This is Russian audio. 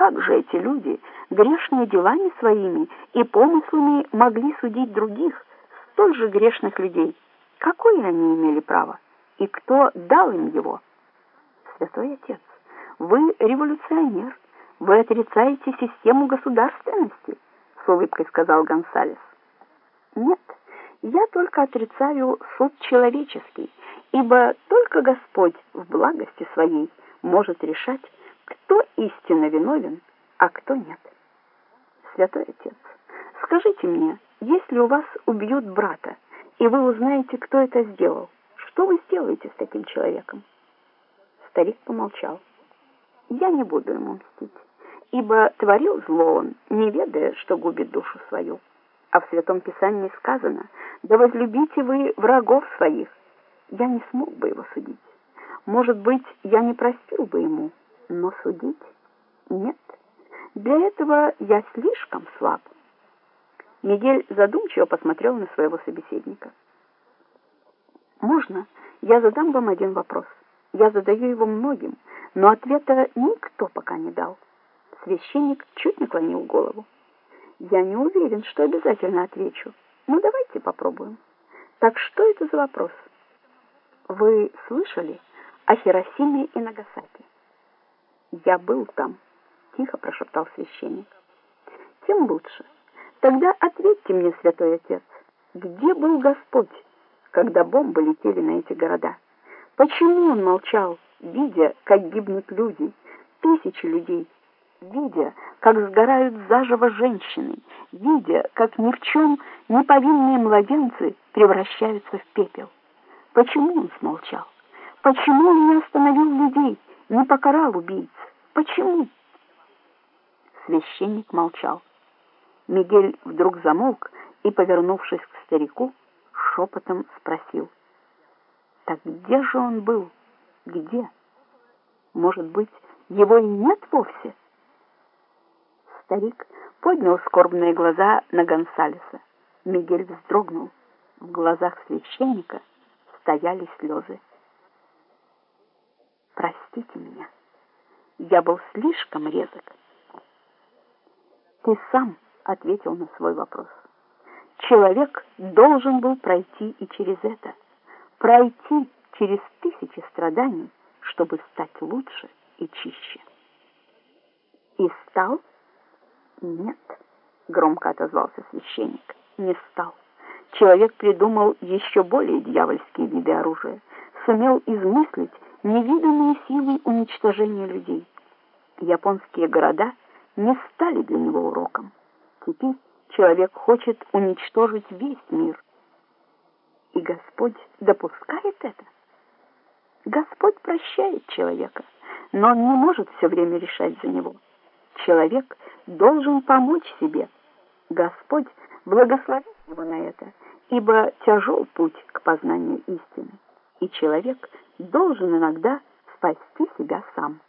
как же эти люди, грешные делами своими и помыслами, могли судить других, столь же грешных людей? Какое они имели право? И кто дал им его? Святой Отец, вы революционер, вы отрицаете систему государственности, с улыбкой сказал Гонсалес. Нет, я только отрицаю суд человеческий, ибо только Господь в благости своей может решать, кто истинно виновен, а кто нет. Святой Отец, скажите мне, если у вас убьют брата, и вы узнаете, кто это сделал, что вы сделаете с таким человеком? Старик помолчал. Я не буду ему мстить, ибо творил зло он, не ведая, что губит душу свою. А в Святом Писании сказано, да возлюбите вы врагов своих. Я не смог бы его судить. Может быть, я не простил бы ему, но судить нет. Для этого я слишком слаб. Мигель задумчиво посмотрел на своего собеседника. Можно я задам вам один вопрос? Я задаю его многим, но ответа никто пока не дал. Священник чуть наклонил голову. Я не уверен, что обязательно отвечу. Ну давайте попробуем. Так что это за вопрос? Вы слышали о Хиросиме и Нагасаки? Я был там, тихо прошептал священник. Тем лучше. Тогда ответьте мне, святой отец, где был Господь, когда бомбы летели на эти города? Почему он молчал, видя, как гибнут люди, тысячи людей, видя, как сгорают заживо женщины, видя, как ни в чем не повинные младенцы превращаются в пепел? Почему он смолчал? Почему он не остановил людей, не покарал убийц? Почему? Священник молчал. Мигель вдруг замолк и, повернувшись к старику, шепотом спросил. Так где же он был? Где? Может быть, его и нет вовсе? Старик поднял скорбные глаза на Гонсалеса. Мигель вздрогнул. В глазах священника стояли слезы. «Простите меня, я был слишком резок». «Ты сам ответил на свой вопрос. Человек должен был пройти и через это, пройти через тысячи страданий, чтобы стать лучше и чище. И стал? Нет, громко отозвался священник. Не стал. Человек придумал еще более дьявольские виды оружия, сумел измыслить невиданные силы уничтожения людей. Японские города не стали для него уроком. Теперь человек хочет уничтожить весь мир. И Господь допускает это? Господь прощает человека, но он не может все время решать за него. Человек должен помочь себе. Господь благословит его на это, ибо тяжел путь к познанию истины, и человек должен иногда спасти себя сам.